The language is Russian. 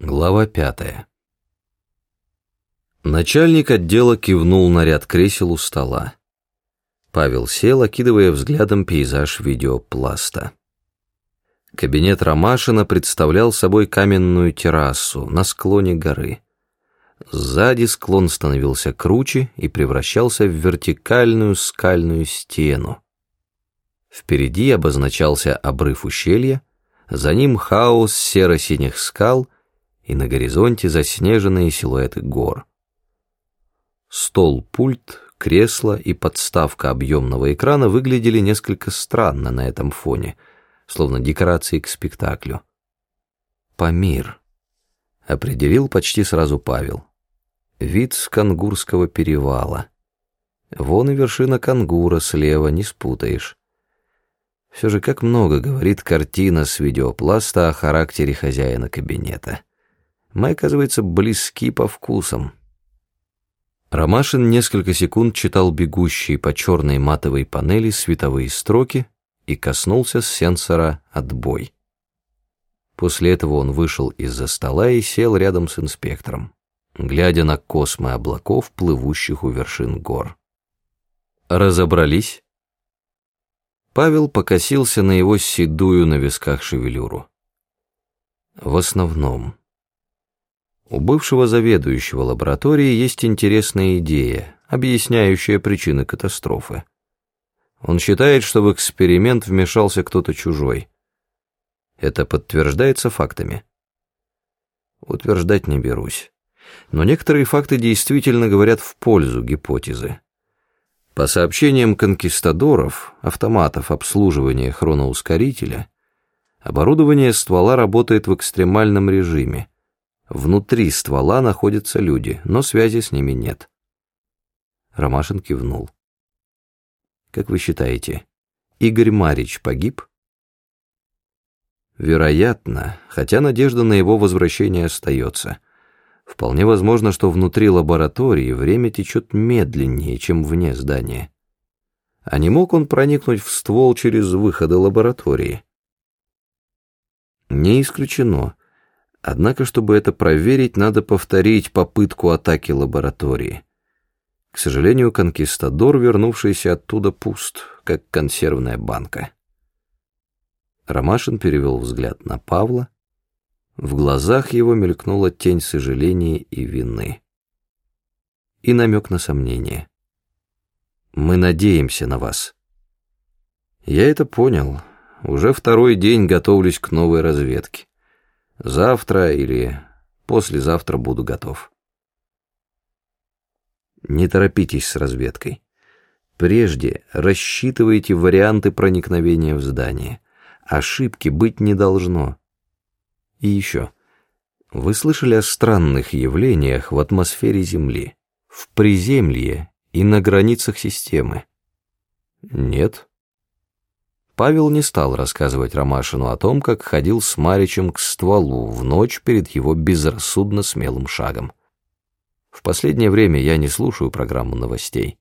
Глава пятая. Начальник отдела кивнул на ряд кресел у стола. Павел сел, окидывая взглядом пейзаж видеопласта. Кабинет Ромашина представлял собой каменную террасу на склоне горы. Сзади склон становился круче и превращался в вертикальную скальную стену. Впереди обозначался обрыв ущелья, за ним хаос серо-синих скал — и на горизонте заснеженные силуэты гор. Стол, пульт, кресло и подставка объемного экрана выглядели несколько странно на этом фоне, словно декорации к спектаклю. «Памир», — определил почти сразу Павел. «Вид с Кангурского перевала. Вон и вершина Кангура слева, не спутаешь». Все же как много говорит картина с видеопласта о характере хозяина кабинета мы, оказывается, близки по вкусам. Ромашин несколько секунд читал бегущие по черной матовой панели световые строки и коснулся сенсора «Отбой». После этого он вышел из-за стола и сел рядом с инспектором, глядя на космы облаков, плывущих у вершин гор. «Разобрались?» Павел покосился на его седую на висках шевелюру. «В основном», у бывшего заведующего лаборатории есть интересная идея, объясняющая причины катастрофы. Он считает, что в эксперимент вмешался кто-то чужой. Это подтверждается фактами? Утверждать не берусь. Но некоторые факты действительно говорят в пользу гипотезы. По сообщениям конкистадоров, автоматов обслуживания хроноускорителя, оборудование ствола работает в экстремальном режиме, Внутри ствола находятся люди, но связи с ними нет. Ромашин кивнул. Как вы считаете, Игорь Марич погиб? Вероятно, хотя надежда на его возвращение остается. Вполне возможно, что внутри лаборатории время течет медленнее, чем вне здания. А не мог он проникнуть в ствол через выходы лаборатории? Не исключено. Однако, чтобы это проверить, надо повторить попытку атаки лаборатории. К сожалению, конкистадор, вернувшийся оттуда, пуст, как консервная банка. Ромашин перевел взгляд на Павла. В глазах его мелькнула тень сожаления и вины. И намек на сомнение. «Мы надеемся на вас». «Я это понял. Уже второй день готовлюсь к новой разведке. Завтра или послезавтра буду готов. Не торопитесь с разведкой. Прежде рассчитывайте варианты проникновения в здание. Ошибки быть не должно. И еще. Вы слышали о странных явлениях в атмосфере Земли, в приземлье и на границах системы? Нет. Павел не стал рассказывать Ромашину о том, как ходил с Маричем к стволу в ночь перед его безрассудно смелым шагом. В последнее время я не слушаю программу новостей.